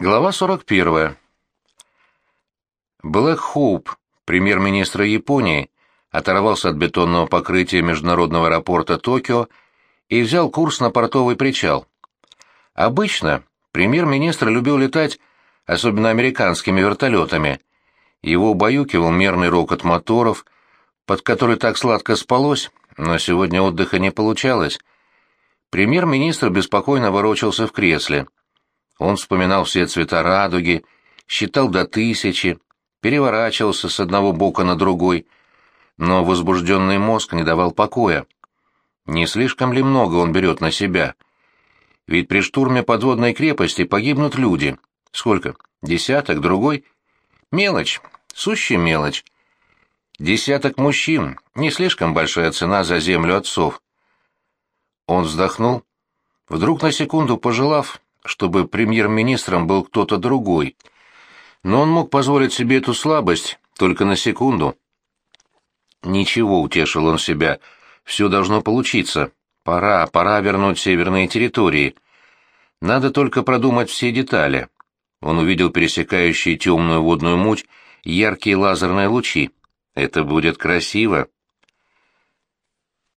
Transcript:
Глава 41. Блэк Хоуп, премьер-министра Японии, оторвался от бетонного покрытия международного аэропорта Токио и взял курс на портовый причал. Обычно премьер-министр любил летать, особенно американскими вертолетами. Его убаюкивал мерный рокот моторов, под который так сладко спалось, но сегодня отдыха не получалось. Премьер-министр беспокойно ворочался в кресле. Он вспоминал все цвета радуги, считал до тысячи, переворачивался с одного бока на другой, но возбужденный мозг не давал покоя. Не слишком ли много он берет на себя? Ведь при штурме подводной крепости погибнут люди. Сколько? Десяток, другой? Мелочь, сущая мелочь. Десяток мужчин — не слишком большая цена за землю отцов. Он вздохнул, вдруг на секунду пожелав, чтобы премьер-министром был кто-то другой. Но он мог позволить себе эту слабость только на секунду. Ничего, утешил он себя, все должно получиться. Пора, пора вернуть северные территории. Надо только продумать все детали. Он увидел пересекающие темную водную муть яркие лазерные лучи. Это будет красиво.